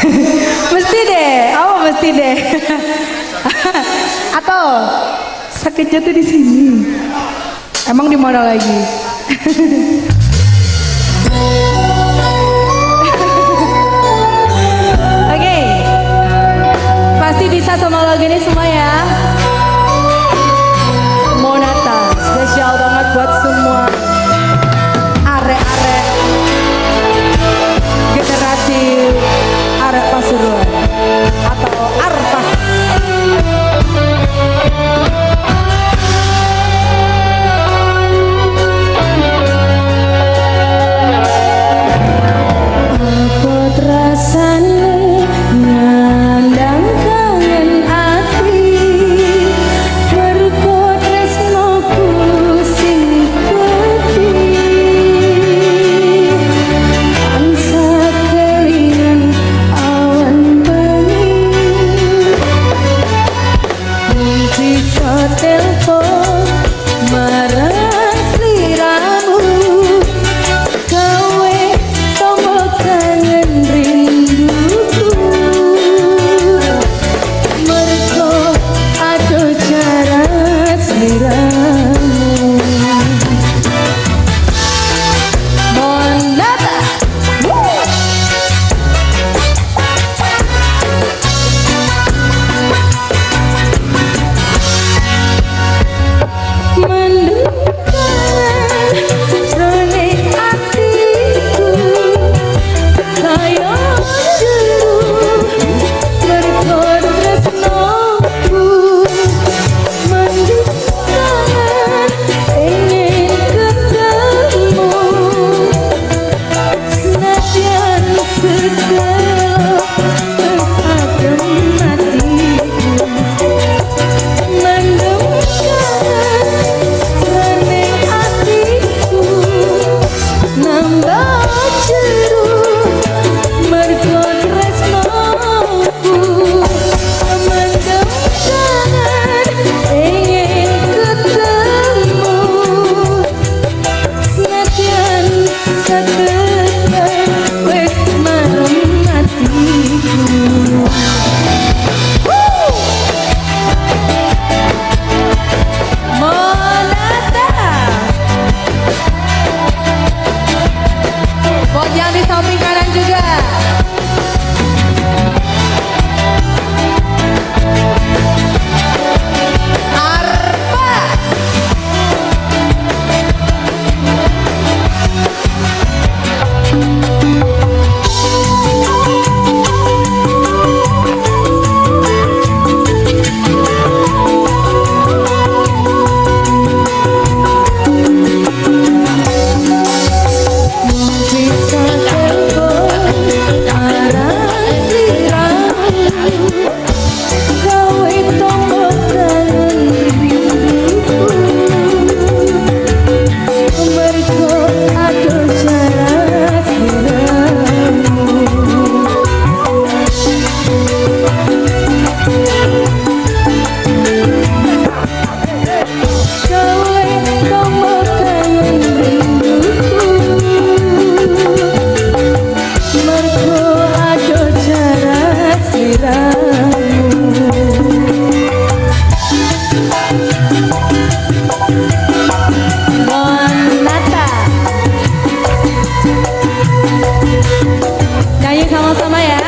mesti deh, oh mesti deh. Atau sakitnya tuh di sini. Emang di mana lagi? Oke, pasti bisa sama lagu ini semua ya. Samping kanan juga. sama-sama ya.